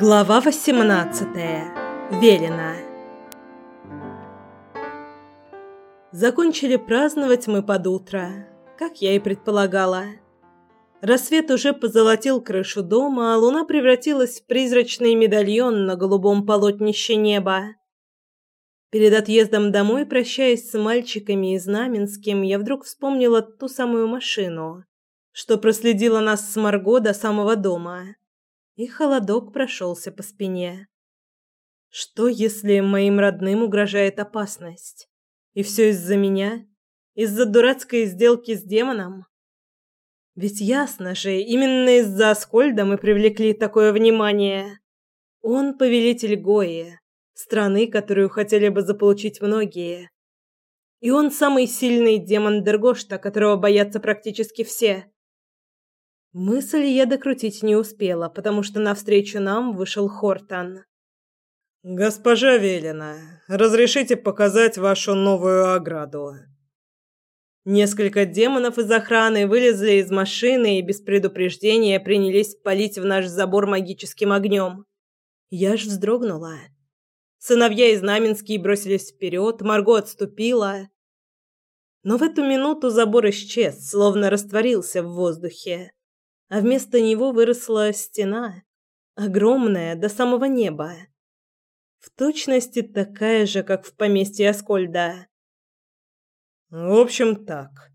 Глава 18. Велена. Закончили праздновать мы под утро, как я и предполагала. Рассвет уже позолотил крышу дома, а луна превратилась в призрачный медальон на голубом полотнище неба. Перед отъездом домой, прощаясь с мальчиками и Знаменским, я вдруг вспомнила ту самую машину, что проследила нас с Марго до самого дома и холодок прошелся по спине. Что, если моим родным угрожает опасность? И все из-за меня? Из-за дурацкой сделки с демоном? Ведь ясно же, именно из-за Аскольда мы привлекли такое внимание. Он повелитель Гои, страны, которую хотели бы заполучить многие. И он самый сильный демон Дергошта, которого боятся практически все. Мысль я докрутить не успела, потому что навстречу нам вышел Хортон. «Госпожа Велена, разрешите показать вашу новую ограду?» Несколько демонов из охраны вылезли из машины и без предупреждения принялись палить в наш забор магическим огнем. Я ж вздрогнула. Сыновья из Знаменские бросились вперед, Марго отступила. Но в эту минуту забор исчез, словно растворился в воздухе а вместо него выросла стена, огромная до самого неба. В точности такая же, как в поместье Аскольда. В общем, так.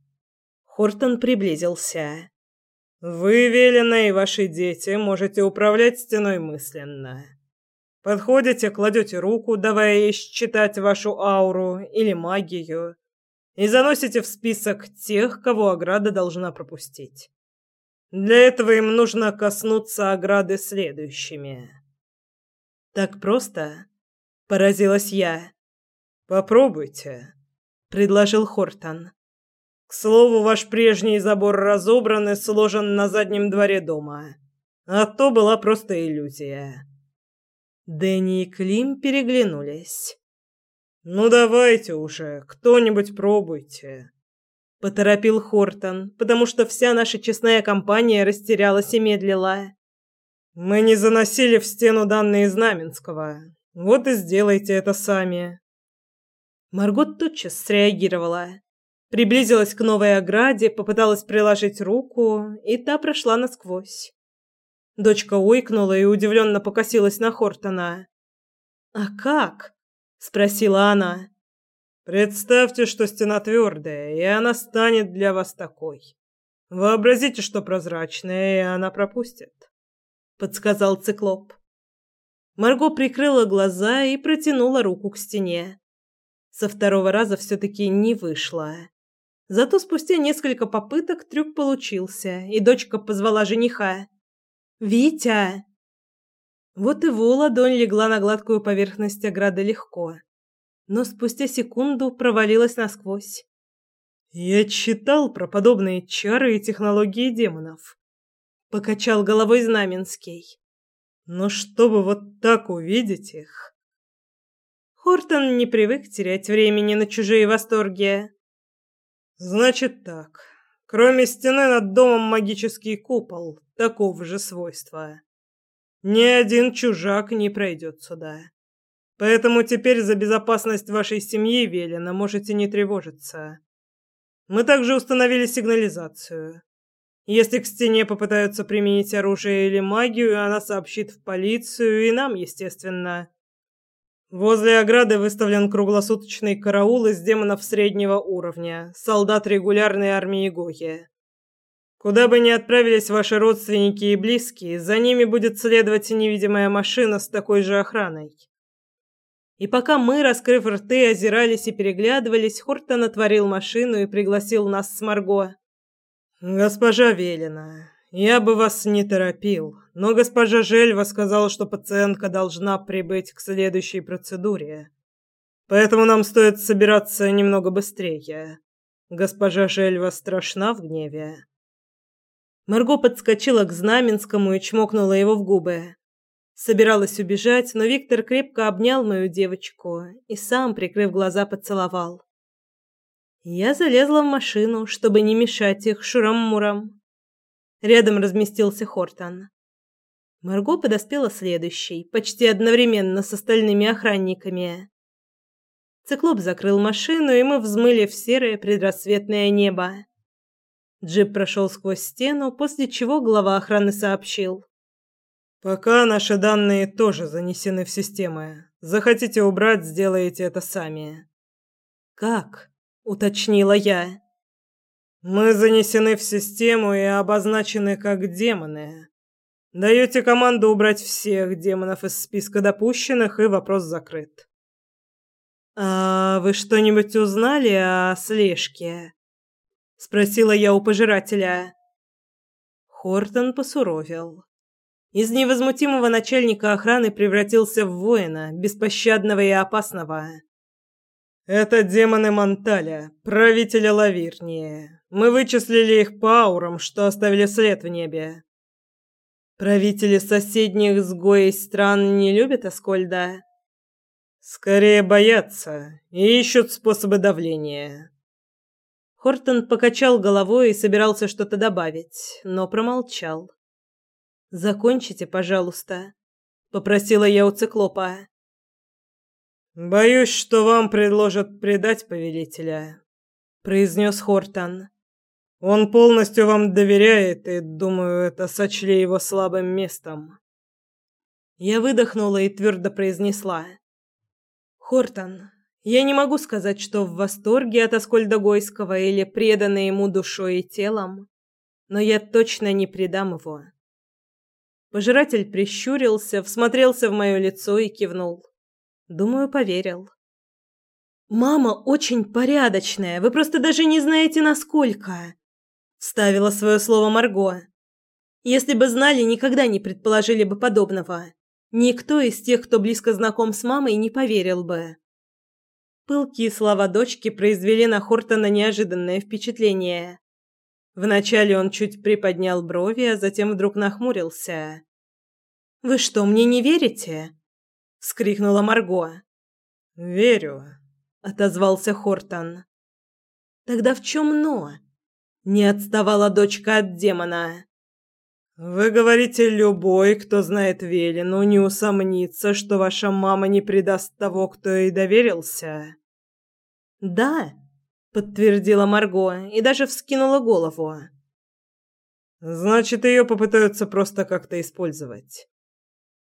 Хортон приблизился. Вы, Велена, и ваши дети можете управлять стеной мысленно. Подходите, кладете руку, давая ей считать вашу ауру или магию, и заносите в список тех, кого ограда должна пропустить. Для этого им нужно коснуться ограды следующими. Так просто? Поразилась я. Попробуйте, предложил Хортон. К слову, ваш прежний забор разобран и сложен на заднем дворе дома. А то была просто иллюзия. Дэнни и Клим переглянулись. Ну давайте уже, кто-нибудь пробуйте поторопил Хортон, потому что вся наша честная компания растерялась и медлила. Мы не заносили в стену данные Знаменского. Вот и сделайте это сами. Маргот тотчас среагировала. Приблизилась к новой ограде, попыталась приложить руку, и та прошла насквозь. Дочка ойкнула и удивленно покосилась на Хортона. «А как?» – спросила она. Представьте, что стена твердая, и она станет для вас такой. Вообразите, что прозрачная, и она пропустит, подсказал циклоп. Марго прикрыла глаза и протянула руку к стене. Со второго раза все таки не вышло. Зато спустя несколько попыток трюк получился, и дочка позвала жениха. «Витя!» Вот его ладонь легла на гладкую поверхность ограды легко но спустя секунду провалилась насквозь. Я читал про подобные чары и технологии демонов. Покачал головой Знаменский. Но чтобы вот так увидеть их... Хортон не привык терять времени на чужие восторги. Значит так. Кроме стены над домом магический купол такого же свойства. Ни один чужак не пройдет сюда. Поэтому теперь за безопасность вашей семьи, Велена, можете не тревожиться. Мы также установили сигнализацию. Если к стене попытаются применить оружие или магию, она сообщит в полицию и нам, естественно. Возле ограды выставлен круглосуточный караул из демонов среднего уровня, солдат регулярной армии Гоги. Куда бы ни отправились ваши родственники и близкие, за ними будет следовать невидимая машина с такой же охраной. И пока мы, раскрыв рты, озирались и переглядывались, Хортон отворил машину и пригласил нас с Марго. «Госпожа Велина, я бы вас не торопил, но госпожа Жельва сказала, что пациентка должна прибыть к следующей процедуре. Поэтому нам стоит собираться немного быстрее. Госпожа Жельва страшна в гневе». Марго подскочила к Знаменскому и чмокнула его в губы. Собиралась убежать, но Виктор крепко обнял мою девочку и сам, прикрыв глаза, поцеловал. Я залезла в машину, чтобы не мешать их шурам-мурам. Рядом разместился Хортон. Марго подоспела следующей, почти одновременно с остальными охранниками. Циклоп закрыл машину, и мы взмыли в серое предрассветное небо. Джип прошел сквозь стену, после чего глава охраны сообщил: Пока наши данные тоже занесены в системы. Захотите убрать, сделаете это сами. Как? уточнила я. Мы занесены в систему и обозначены как демоны. Даете команду убрать всех демонов из списка допущенных, и вопрос закрыт. А вы что-нибудь узнали о слежке? спросила я у пожирателя. Хортон посуровил. Из невозмутимого начальника охраны превратился в воина, беспощадного и опасного. Это демоны Монталя, правителя Лавирнии. Мы вычислили их по аурам, что оставили след в небе. Правители соседних с Гоей стран не любят Аскольда. Скорее боятся и ищут способы давления. Хортон покачал головой и собирался что-то добавить, но промолчал. Закончите, пожалуйста, попросила я у циклопа. Боюсь, что вам предложат предать повелителя, произнес Хортон. Он полностью вам доверяет, и, думаю, это сочли его слабым местом. Я выдохнула и твердо произнесла: "Хортон, я не могу сказать, что в восторге от Аскольда Гойского или предана ему душой и телом, но я точно не предам его. Пожиратель прищурился, всмотрелся в мое лицо и кивнул. Думаю, поверил. Мама очень порядочная, вы просто даже не знаете насколько, ставила свое слово Марго. Если бы знали, никогда не предположили бы подобного. Никто из тех, кто близко знаком с мамой, не поверил бы. Пылкие слова дочки произвели на Хортона неожиданное впечатление. Вначале он чуть приподнял брови, а затем вдруг нахмурился. «Вы что, мне не верите?» — вскрикнула Марго. «Верю», — отозвался Хортон. «Тогда в чем «но»?» — не отставала дочка от демона. «Вы говорите, любой, кто знает Велину, не усомнится, что ваша мама не предаст того, кто ей доверился?» «Да», подтвердила Марго и даже вскинула голову. Значит, ее попытаются просто как-то использовать.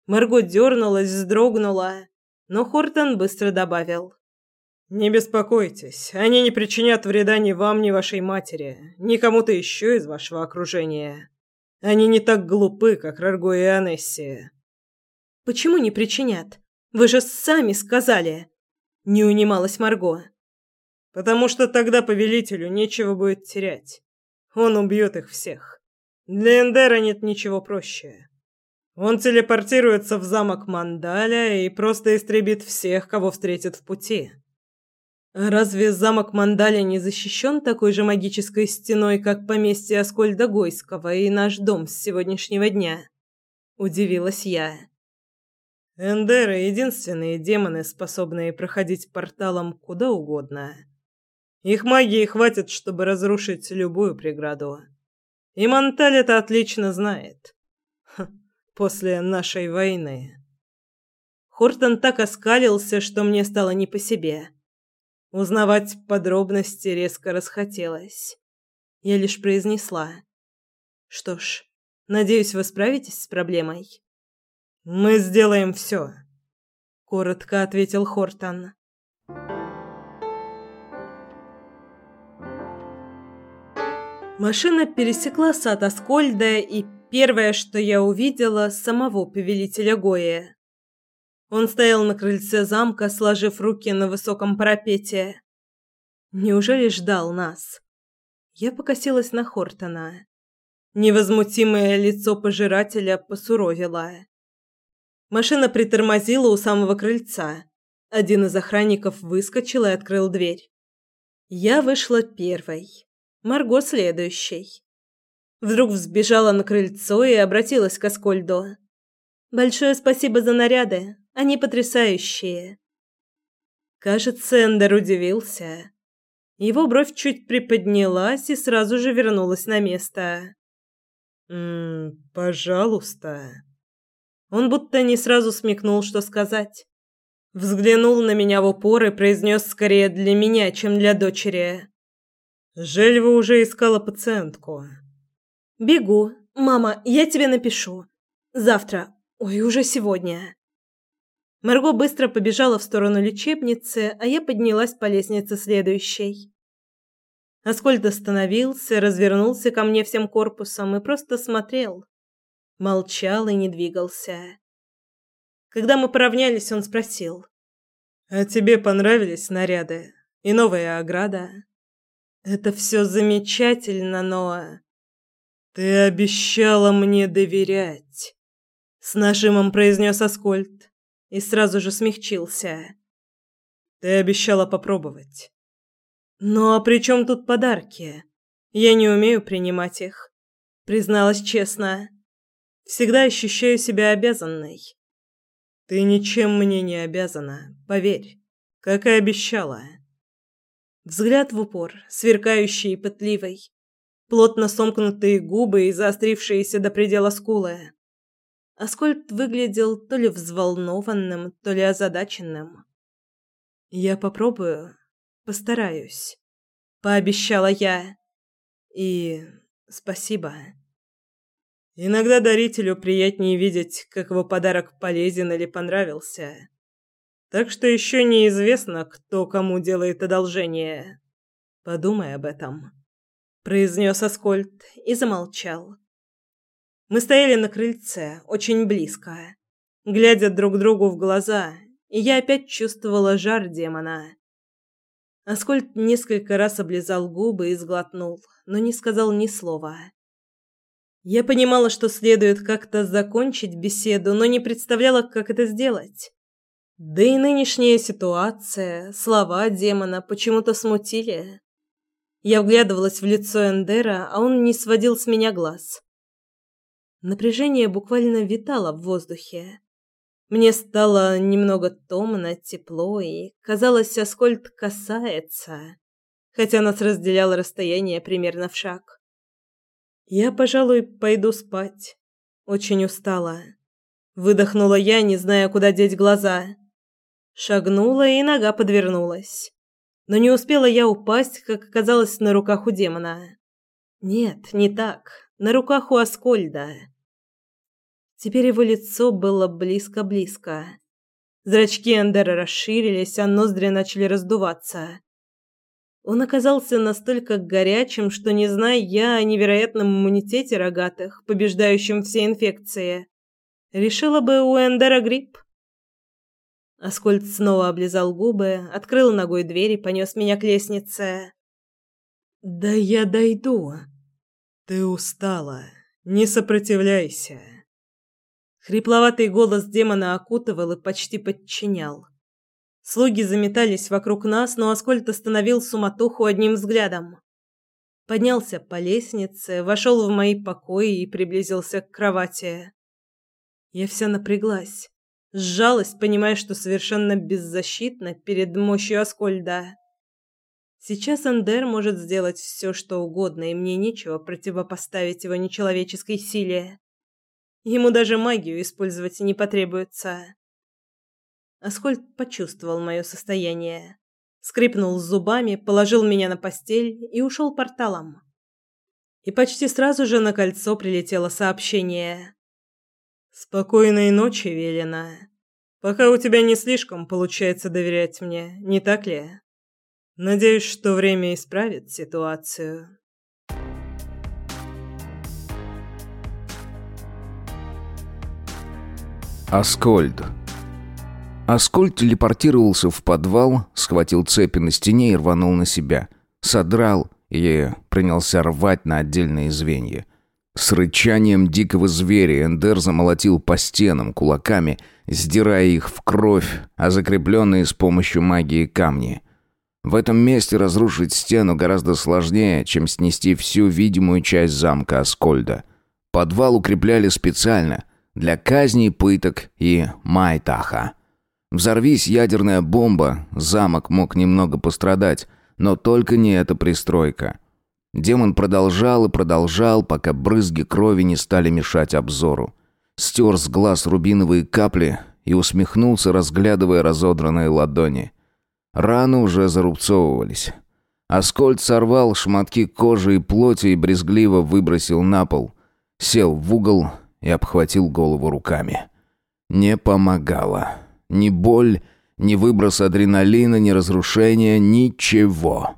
Марго дернулась, вздрогнула, но Хортон быстро добавил: Не беспокойтесь, они не причинят вреда ни вам, ни вашей матери, ни кому-то еще из вашего окружения. Они не так глупы, как Рарго и Анесси. Почему не причинят? Вы же сами сказали, не унималась Марго. Потому что тогда повелителю нечего будет терять. Он убьет их всех. Для Эндера нет ничего проще. Он телепортируется в замок Мандаля и просто истребит всех, кого встретит в пути. Разве замок Мандаля не защищен такой же магической стеной, как поместье Аскольда Гойского и наш дом с сегодняшнего дня? Удивилась я. Эндеры — единственные демоны, способные проходить порталом куда угодно. Их магии хватит, чтобы разрушить любую преграду. И Монталь это отлично знает. Ха, после нашей войны. Хортон так оскалился, что мне стало не по себе. Узнавать подробности резко расхотелось. Я лишь произнесла: "Что ж, надеюсь, вы справитесь с проблемой". Мы сделаем все», — коротко ответил Хортон. Машина пересекла сад Аскольда, и первое, что я увидела, самого повелителя Гоя. Он стоял на крыльце замка, сложив руки на высоком парапете. Неужели ждал нас? Я покосилась на Хортона. Невозмутимое лицо пожирателя посуровило. Машина притормозила у самого крыльца. Один из охранников выскочил и открыл дверь. Я вышла первой. Марго следующей. Вдруг взбежала на крыльцо и обратилась к Аскольду. «Большое спасибо за наряды. Они потрясающие». Кажется, Эндер удивился. Его бровь чуть приподнялась и сразу же вернулась на место. «М -м, пожалуйста», Он будто не сразу смекнул, что сказать. Взглянул на меня в упор и произнес скорее для меня, чем для дочери. «Жельва уже искала пациентку». «Бегу. Мама, я тебе напишу. Завтра. Ой, уже сегодня». Марго быстро побежала в сторону лечебницы, а я поднялась по лестнице следующей. Аскольд остановился, развернулся ко мне всем корпусом и просто смотрел. Молчал и не двигался. Когда мы поравнялись, он спросил. «А тебе понравились наряды? И новая ограда?» «Это все замечательно, но...» «Ты обещала мне доверять», — с нажимом произнес Аскольд и сразу же смягчился. «Ты обещала попробовать». «Ну а при чем тут подарки? Я не умею принимать их», — призналась честно. «Всегда ощущаю себя обязанной». «Ты ничем мне не обязана, поверь, как и обещала». Взгляд в упор, сверкающий и пытливый. Плотно сомкнутые губы и заострившиеся до предела скулы. Аскольд выглядел то ли взволнованным, то ли озадаченным. «Я попробую, постараюсь», — пообещала я. «И спасибо». Иногда дарителю приятнее видеть, как его подарок полезен или понравился. Так что еще неизвестно, кто кому делает одолжение. Подумай об этом», — произнес Аскольд и замолчал. Мы стояли на крыльце, очень близко, глядя друг другу в глаза, и я опять чувствовала жар демона. Аскольд несколько раз облизал губы и сглотнул, но не сказал ни слова. Я понимала, что следует как-то закончить беседу, но не представляла, как это сделать. Да и нынешняя ситуация, слова демона почему-то смутили. Я вглядывалась в лицо Эндера, а он не сводил с меня глаз. Напряжение буквально витало в воздухе. Мне стало немного томно, тепло, и, казалось, Аскольд касается, хотя нас разделяло расстояние примерно в шаг. Я, пожалуй, пойду спать. Очень устала. Выдохнула я, не зная, куда деть глаза. Шагнула, и нога подвернулась. Но не успела я упасть, как оказалось на руках у демона. Нет, не так. На руках у Аскольда. Теперь его лицо было близко-близко. Зрачки Эндера расширились, а ноздри начали раздуваться. Он оказался настолько горячим, что, не зная я о невероятном иммунитете рогатых, побеждающем все инфекции, решила бы у Эндера грипп. Аскольд снова облизал губы, открыл ногой дверь и понес меня к лестнице. «Да я дойду. Ты устала. Не сопротивляйся». Хрипловатый голос демона окутывал и почти подчинял. Слуги заметались вокруг нас, но Аскольд остановил суматоху одним взглядом. Поднялся по лестнице, вошел в мои покои и приблизился к кровати. Я вся напряглась, сжалась, понимая, что совершенно беззащитна перед мощью Аскольда. Сейчас Андер может сделать все, что угодно, и мне нечего противопоставить его нечеловеческой силе. Ему даже магию использовать не потребуется. Аскольд почувствовал мое состояние, скрипнул зубами, положил меня на постель и ушел порталом. И почти сразу же на кольцо прилетело сообщение. «Спокойной ночи, Велена. Пока у тебя не слишком получается доверять мне, не так ли? Надеюсь, что время исправит ситуацию». Аскольд. Аскольд телепортировался в подвал, схватил цепи на стене и рванул на себя. Содрал и принялся рвать на отдельные звенья. С рычанием дикого зверя Эндер замолотил по стенам кулаками, сдирая их в кровь, а закрепленные с помощью магии камни. В этом месте разрушить стену гораздо сложнее, чем снести всю видимую часть замка Аскольда. Подвал укрепляли специально – для казни, пыток и майтаха. Взорвись ядерная бомба, замок мог немного пострадать, но только не эта пристройка. Демон продолжал и продолжал, пока брызги крови не стали мешать обзору. стер с глаз рубиновые капли и усмехнулся, разглядывая разодранные ладони. Раны уже зарубцовывались. Аскольд сорвал шматки кожи и плоти и брезгливо выбросил на пол. Сел в угол и обхватил голову руками. Не помогало. Ни боль, ни выброс адреналина, ни разрушение, ничего.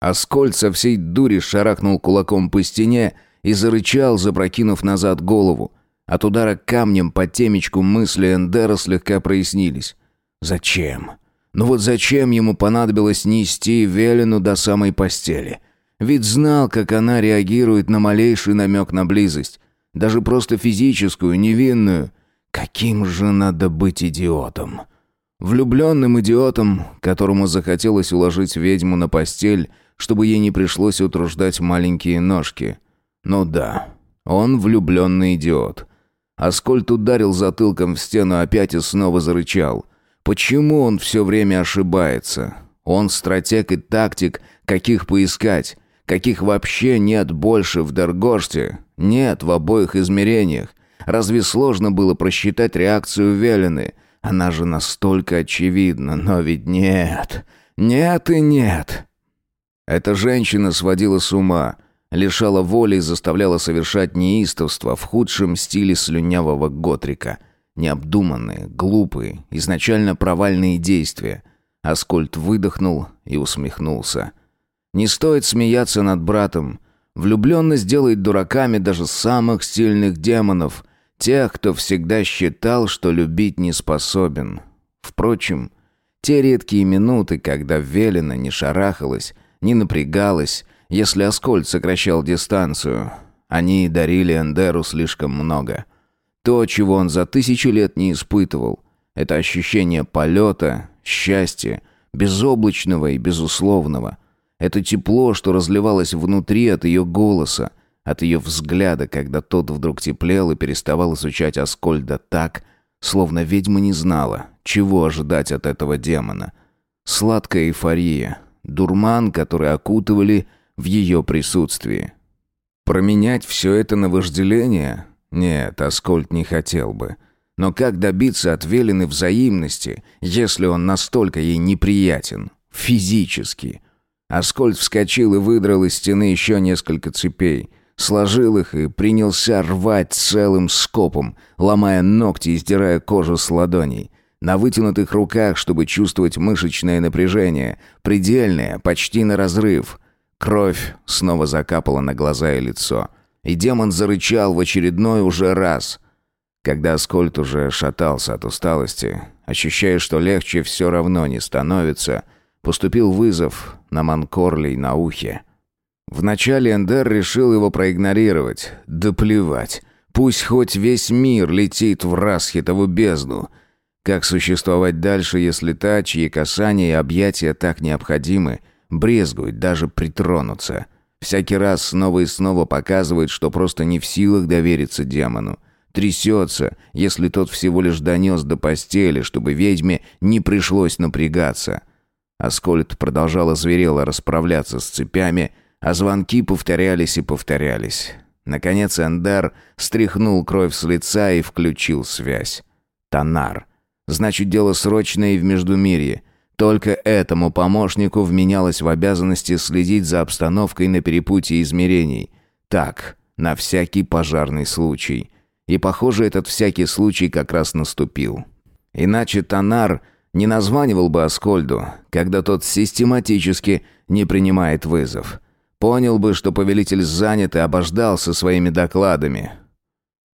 Аскольд со всей дури шарахнул кулаком по стене и зарычал, запрокинув назад голову. От удара камнем по темечку мысли Эндера слегка прояснились. Зачем? Ну вот зачем ему понадобилось нести Велину до самой постели? Ведь знал, как она реагирует на малейший намек на близость. Даже просто физическую, невинную. Каким же надо быть идиотом? Влюбленным идиотом, которому захотелось уложить ведьму на постель, чтобы ей не пришлось утруждать маленькие ножки. Ну да, он влюбленный идиот. Аскольд ударил затылком в стену опять и снова зарычал. Почему он все время ошибается? Он стратег и тактик, каких поискать, каких вообще нет больше в Даргоште, нет в обоих измерениях. Разве сложно было просчитать реакцию Велины? Она же настолько очевидна, но ведь нет. Нет и нет. Эта женщина сводила с ума, лишала воли и заставляла совершать неистовство в худшем стиле слюнявого Готрика — Необдуманные, глупые, изначально провальные действия. Аскольд выдохнул и усмехнулся. Не стоит смеяться над братом. Влюбленность делает дураками даже самых сильных демонов, тех, кто всегда считал, что любить не способен. Впрочем, те редкие минуты, когда Велена не шарахалась, не напрягалась, если Аскольд сокращал дистанцию, они дарили Эндеру слишком много. То, чего он за тысячи лет не испытывал, это ощущение полета, счастья, безоблачного и безусловного. Это тепло, что разливалось внутри от ее голоса, от ее взгляда, когда тот вдруг теплел и переставал изучать Аскольда так, словно ведьма не знала, чего ожидать от этого демона. Сладкая эйфория, дурман, который окутывали в ее присутствии. Променять все это на вожделение нет, Аскольд не хотел бы. Но как добиться от Велины взаимности, если он настолько ей неприятен? Физически. Аскольд вскочил и выдрал из стены еще несколько цепей. Сложил их и принялся рвать целым скопом, ломая ногти и сдирая кожу с ладоней. На вытянутых руках, чтобы чувствовать мышечное напряжение, предельное, почти на разрыв. Кровь снова закапала на глаза и лицо и демон зарычал в очередной уже раз. Когда Аскольд уже шатался от усталости, ощущая, что легче все равно не становится, поступил вызов на Манкорлей на ухе. Вначале Эндер решил его проигнорировать. Да плевать. Пусть хоть весь мир летит в Расхитову бездну. Как существовать дальше, если та, чьи касания и объятия так необходимы, брезгует даже притронуться — Всякий раз снова и снова показывает, что просто не в силах довериться демону. Трясется, если тот всего лишь донес до постели, чтобы ведьме не пришлось напрягаться. Аскольд продолжала зверело расправляться с цепями, а звонки повторялись и повторялись. Наконец Эндар стряхнул кровь с лица и включил связь. Тонар. Значит, дело срочное и в Междумирье. Только этому помощнику вменялось в обязанности следить за обстановкой на перепутье измерений. Так, на всякий пожарный случай. И, похоже, этот всякий случай как раз наступил. Иначе Танар не названивал бы Аскольду, когда тот систематически не принимает вызов. Понял бы, что повелитель занят и обождал со своими докладами.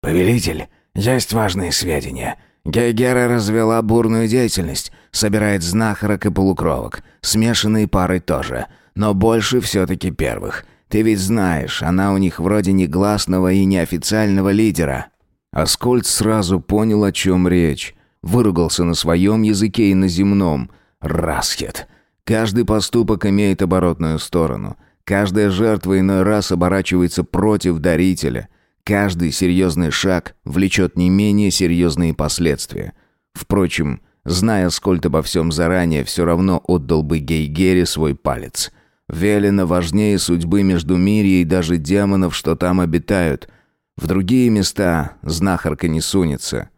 «Повелитель, есть важные сведения. Гейгера развела бурную деятельность, собирает знахарок и полукровок, смешанные пары тоже, но больше все-таки первых. Ты ведь знаешь, она у них вроде негласного и неофициального лидера». Аскольд сразу понял, о чем речь. Выругался на своем языке и на земном. «Расхет!» Каждый поступок имеет оборотную сторону. Каждая жертва иной раз оборачивается против дарителя. Каждый серьезный шаг влечет не менее серьезные последствия. Впрочем, зная сколько обо всем заранее, все равно отдал бы Гейгере свой палец. Велено важнее судьбы между Междумирья и даже демонов, что там обитают. В другие места знахарка не сунется.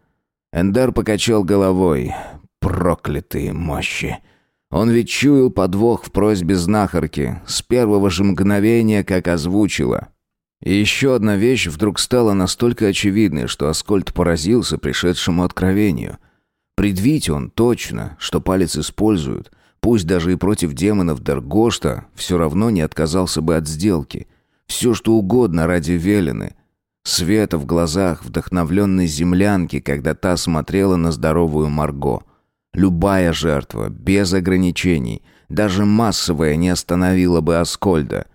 Эндер покачал головой. Проклятые мощи. Он ведь чуял подвох в просьбе знахарки с первого же мгновения, как озвучила. И еще одна вещь вдруг стала настолько очевидной, что Аскольд поразился пришедшему откровению. Предвидеть он точно, что палец используют, пусть даже и против демонов Дергошта, все равно не отказался бы от сделки. Все, что угодно ради Велины. Света в глазах вдохновленной землянки, когда та смотрела на здоровую Марго. Любая жертва, без ограничений, даже массовая, не остановила бы Аскольда.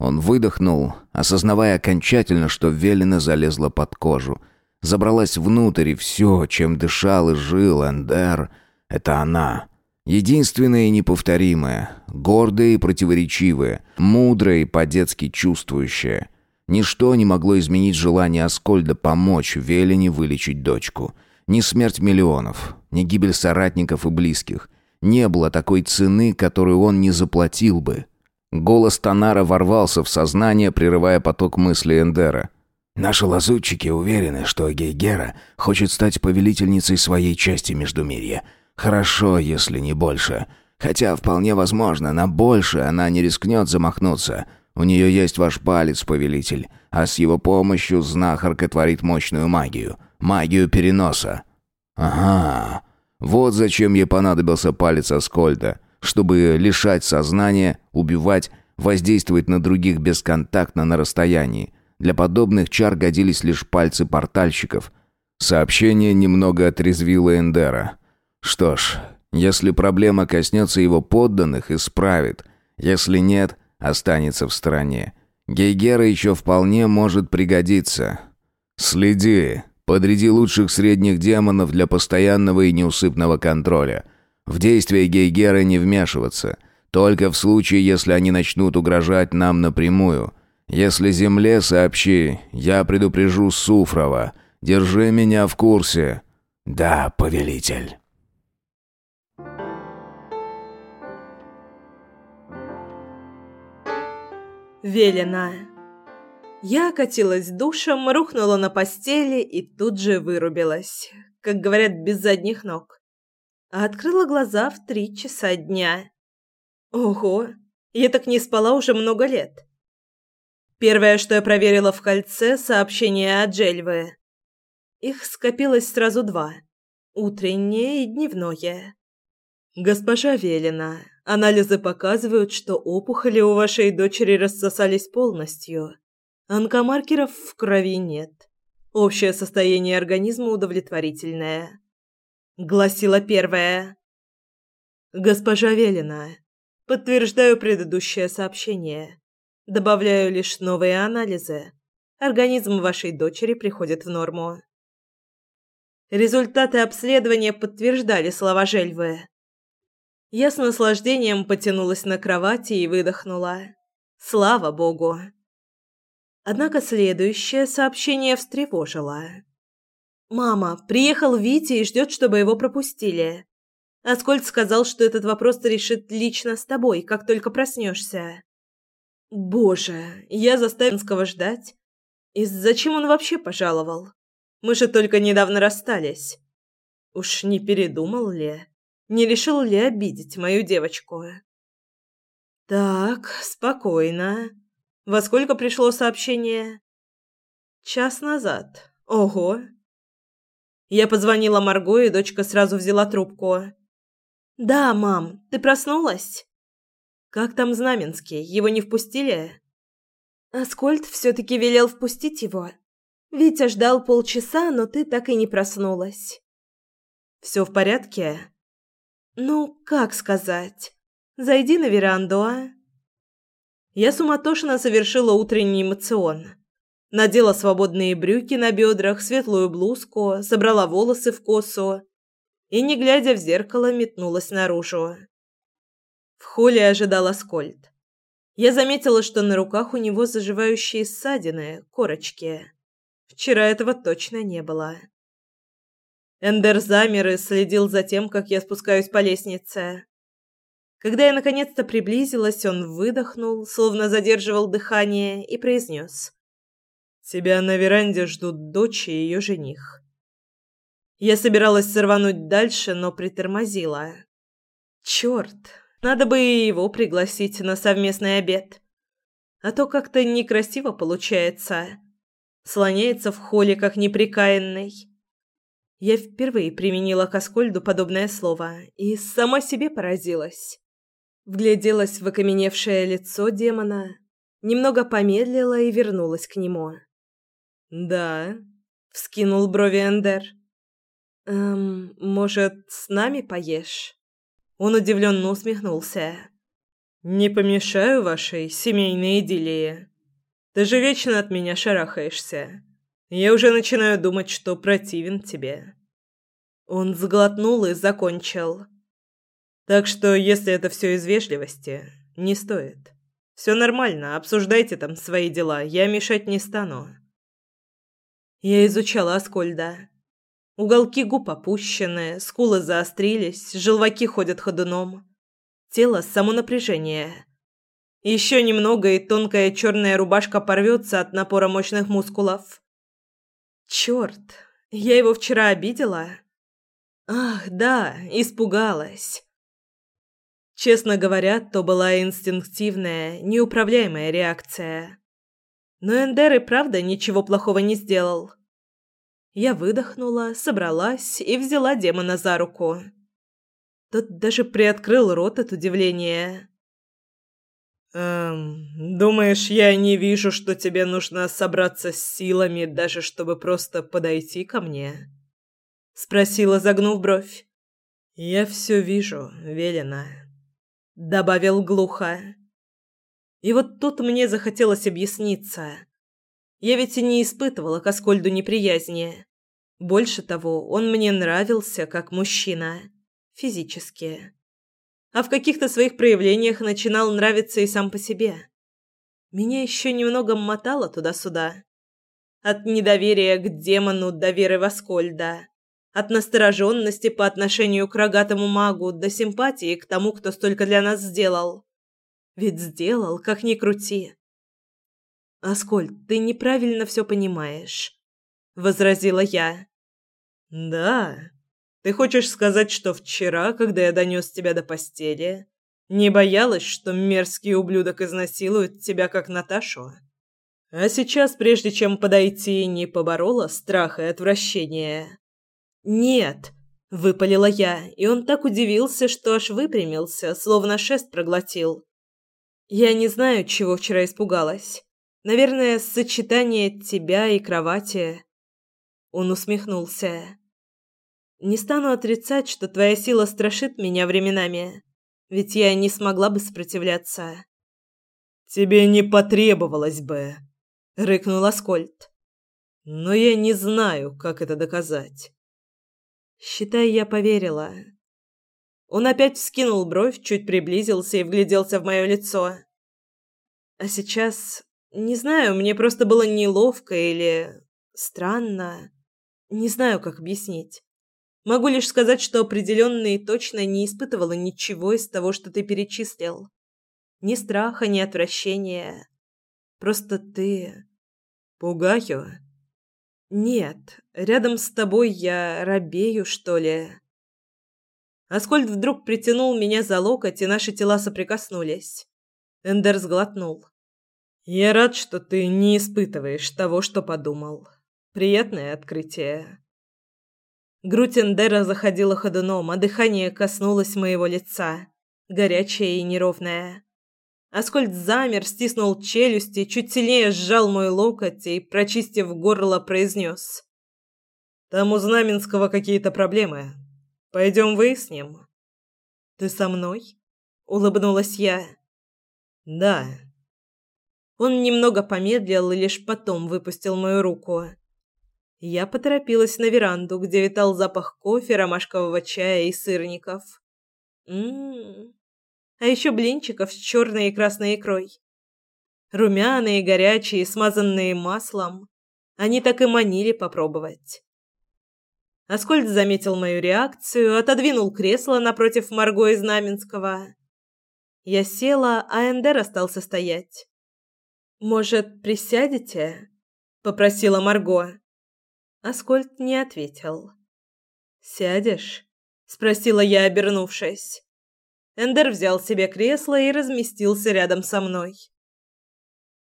Он выдохнул, осознавая окончательно, что Велина залезла под кожу. Забралась внутрь, и все, чем дышал и жил Эндер, это она. Единственная и неповторимая, гордая и противоречивая, мудрая и по-детски чувствующая. Ничто не могло изменить желание Аскольда помочь Велине вылечить дочку. Ни смерть миллионов, ни гибель соратников и близких. Не было такой цены, которую он не заплатил бы. Голос Танара ворвался в сознание, прерывая поток мыслей Эндера. «Наши лазутчики уверены, что Гейгера хочет стать повелительницей своей части Междумирья. Хорошо, если не больше. Хотя вполне возможно, на больше она не рискнет замахнуться. У нее есть ваш палец, повелитель, а с его помощью знахарка творит мощную магию. Магию переноса». «Ага, вот зачем ей понадобился палец Аскольда» чтобы лишать сознания, убивать, воздействовать на других бесконтактно на расстоянии. Для подобных чар годились лишь пальцы портальщиков. Сообщение немного отрезвило Эндера. Что ж, если проблема коснется его подданных, исправит. Если нет, останется в стороне. Гейгера еще вполне может пригодиться. Следи, подряди лучших средних демонов для постоянного и неусыпного контроля. В действия Гейгера не вмешиваться, только в случае, если они начнут угрожать нам напрямую. Если земле сообщи, я предупрежу Суфрова. Держи меня в курсе. Да, повелитель. Велена. Я окатилась душем, рухнула на постели и тут же вырубилась, как говорят, без задних ног а открыла глаза в три часа дня. Ого, я так не спала уже много лет. Первое, что я проверила в кольце, сообщение от Джельвы. Их скопилось сразу два – утреннее и дневное. «Госпожа Велина, анализы показывают, что опухоли у вашей дочери рассосались полностью. Онкомаркеров в крови нет. Общее состояние организма удовлетворительное гласила первая. Госпожа Велина, подтверждаю предыдущее сообщение. Добавляю лишь новые анализы. Организм вашей дочери приходит в норму. Результаты обследования подтверждали слова Жельвы. Я с наслаждением потянулась на кровати и выдохнула. Слава богу. Однако следующее сообщение встревожило. «Мама, приехал Витя и ждет, чтобы его пропустили. Аскольд сказал, что этот вопрос решит лично с тобой, как только проснешься». «Боже, я заставил ждать. И зачем он вообще пожаловал? Мы же только недавно расстались. Уж не передумал ли? Не решил ли обидеть мою девочку?» «Так, спокойно. Во сколько пришло сообщение?» «Час назад. Ого!» Я позвонила Марго, и дочка сразу взяла трубку. «Да, мам, ты проснулась?» «Как там Знаменский? Его не впустили?» «Аскольд все-таки велел впустить его. Витя ждал полчаса, но ты так и не проснулась». «Все в порядке?» «Ну, как сказать? Зайди на веранду, а?» Я суматошно совершила утренний эмоцион. Надела свободные брюки на бедрах, светлую блузку, собрала волосы в косу и, не глядя в зеркало, метнулась наружу. В холле ожидал Аскольд. Я заметила, что на руках у него заживающие ссадины, корочки. Вчера этого точно не было. Эндер замер и следил за тем, как я спускаюсь по лестнице. Когда я наконец-то приблизилась, он выдохнул, словно задерживал дыхание, и произнес. Тебя на веранде ждут дочь и ее жених. Я собиралась сорвануть дальше, но притормозила. Черт, надо бы и его пригласить на совместный обед. А то как-то некрасиво получается. Слоняется в холле, как неприкаянный. Я впервые применила к Аскольду подобное слово и сама себе поразилась. Вгляделась в окаменевшее лицо демона, немного помедлила и вернулась к нему. «Да», — вскинул брови Эндер. «Эм, может, с нами поешь?» Он удивленно усмехнулся. «Не помешаю вашей семейной идиллии. Ты же вечно от меня шарахаешься. Я уже начинаю думать, что противен тебе». Он сглотнул и закончил. «Так что, если это все из вежливости, не стоит. Все нормально, обсуждайте там свои дела, я мешать не стану». Я изучала Аскольда. Уголки губ опущены, скулы заострились, желваки ходят ходуном. Тело само напряжение. Еще немного, и тонкая черная рубашка порвется от напора мощных мускулов. Черт, я его вчера обидела? Ах, да, испугалась. Честно говоря, то была инстинктивная, неуправляемая реакция. Но Эндер и правда ничего плохого не сделал. Я выдохнула, собралась и взяла демона за руку. Тот даже приоткрыл рот от удивления. «Эм, думаешь, я не вижу, что тебе нужно собраться с силами, даже чтобы просто подойти ко мне?» Спросила, загнув бровь. «Я все вижу, Велена», — добавил глухо. И вот тут мне захотелось объясниться. Я ведь и не испытывала к Аскольду неприязни. Больше того, он мне нравился как мужчина. Физически. А в каких-то своих проявлениях начинал нравиться и сам по себе. Меня еще немного мотало туда-сюда. От недоверия к демону до веры в Аскольда. От настороженности по отношению к рогатому магу до симпатии к тому, кто столько для нас сделал. Ведь сделал, как ни крути. «Аскольд, ты неправильно все понимаешь», — возразила я. «Да. Ты хочешь сказать, что вчера, когда я донес тебя до постели, не боялась, что мерзкий ублюдок изнасилует тебя, как Наташу? А сейчас, прежде чем подойти, не поборола страх и отвращение?» «Нет», — выпалила я, и он так удивился, что аж выпрямился, словно шест проглотил. «Я не знаю, чего вчера испугалась». Наверное, сочетание тебя и кровати. Он усмехнулся. Не стану отрицать, что твоя сила страшит меня временами, ведь я не смогла бы сопротивляться. Тебе не потребовалось бы, рыкнул Аскольд. Но я не знаю, как это доказать. Считай, я поверила. Он опять вскинул бровь, чуть приблизился и вгляделся в мое лицо. А сейчас не знаю, мне просто было неловко или странно. Не знаю, как объяснить. Могу лишь сказать, что определенно и точно не испытывала ничего из того, что ты перечислил. Ни страха, ни отвращения. Просто ты... Пугаю? Нет, рядом с тобой я робею, что ли. Аскольд вдруг притянул меня за локоть, и наши тела соприкоснулись. Эндер сглотнул. Я рад, что ты не испытываешь того, что подумал. Приятное открытие. Грудь Эндера заходила ходуном, а дыхание коснулось моего лица, горячее и неровное. Аскольд замер, стиснул челюсти, чуть сильнее сжал мой локоть и, прочистив горло, произнес. «Там у Знаменского какие-то проблемы. Пойдем выясним». «Ты со мной?» — улыбнулась я. «Да». Он немного помедлил и лишь потом выпустил мою руку. Я поторопилась на веранду, где витал запах кофе, ромашкового чая и сырников. Ммм. А еще блинчиков с черной и красной икрой. Румяные, горячие, смазанные маслом. Они так и манили попробовать. Аскольд заметил мою реакцию, отодвинул кресло напротив Марго и Знаменского. Я села, а Эндер остался стоять. «Может, присядете?» попросила Марго. Аскольд не ответил. «Сядешь?» — спросила я, обернувшись. Эндер взял себе кресло и разместился рядом со мной.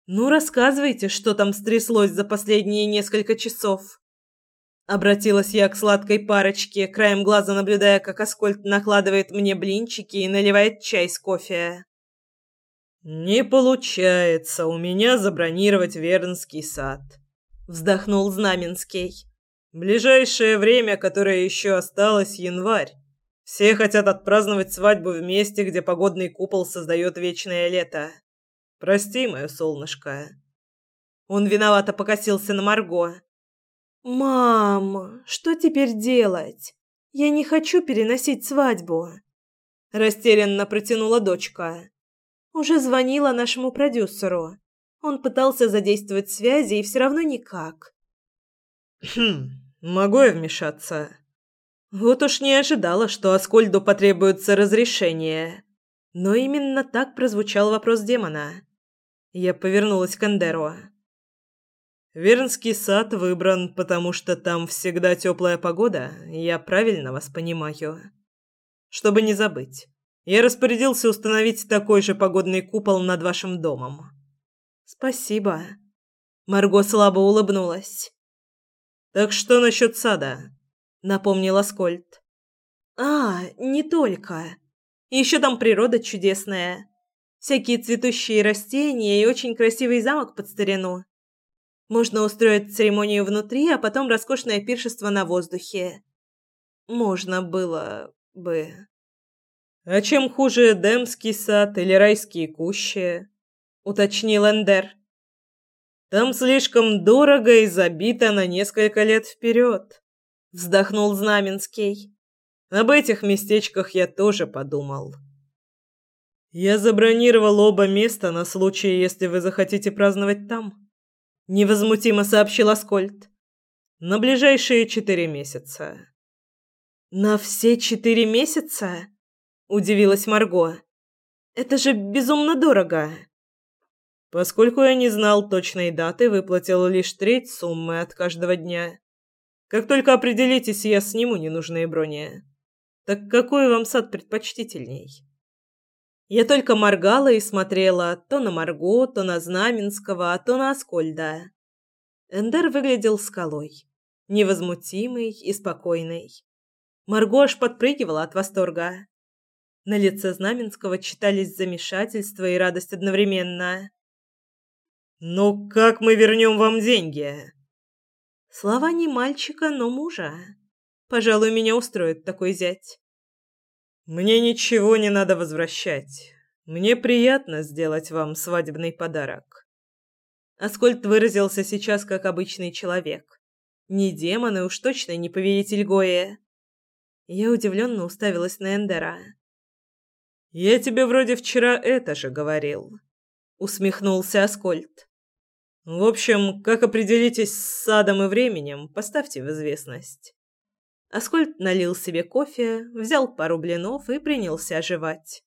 «Ну, рассказывайте, что там стряслось за последние несколько часов». Обратилась я к сладкой парочке, краем глаза наблюдая, как Аскольд накладывает мне блинчики и наливает чай с кофе. «Не получается у меня забронировать Вернский сад», — вздохнул Знаменский. «Ближайшее время, которое еще осталось, январь. Все хотят отпраздновать свадьбу в месте, где погодный купол создает вечное лето. Прости, мое солнышко». Он виновато покосился на Марго. «Мам, что теперь делать? Я не хочу переносить свадьбу», – растерянно протянула дочка. Уже звонила нашему продюсеру. Он пытался задействовать связи, и все равно никак. «Хм, могу я вмешаться?» Вот уж не ожидала, что Аскольду потребуется разрешение. Но именно так прозвучал вопрос демона. Я повернулась к Эндеру. «Вернский сад выбран, потому что там всегда теплая погода, я правильно вас понимаю?» «Чтобы не забыть, я распорядился установить такой же погодный купол над вашим домом. Спасибо. Марго слабо улыбнулась. Так что насчет сада? напомнил Аскольд. А, не только. Еще там природа чудесная. Всякие цветущие растения и очень красивый замок под старину. Можно устроить церемонию внутри, а потом роскошное пиршество на воздухе. Можно было бы. А чем хуже Эдемский сад или райские кущи? уточнил Эндер. Там слишком дорого и забито на несколько лет вперед. Вздохнул Знаменский. Об этих местечках я тоже подумал. Я забронировал оба места на случай, если вы захотите праздновать там. Невозмутимо сообщил Аскольд. На ближайшие четыре месяца. На все четыре месяца? удивилась Марго. Это же безумно дорого. Поскольку я не знал точной даты, выплатил лишь треть суммы от каждого дня. Как только определитесь, я сниму ненужные брони. Так какой вам сад предпочтительней? Я только моргала и смотрела то на Марго, то на Знаменского, то на Аскольда. Эндер выглядел скалой, невозмутимый и спокойный. Марго аж подпрыгивала от восторга. На лице Знаменского читались замешательство и радость одновременно. «Ну как мы вернем вам деньги?» Слова не мальчика, но мужа. Пожалуй, меня устроит такой зять. «Мне ничего не надо возвращать. Мне приятно сделать вам свадебный подарок». Аскольд выразился сейчас как обычный человек. Не демон и уж точно не повелитель Гоя. Я удивленно уставилась на Эндера. «Я тебе вроде вчера это же говорил», — усмехнулся Аскольд. «В общем, как определитесь с садом и временем, поставьте в известность». Аскольд налил себе кофе, взял пару блинов и принялся жевать.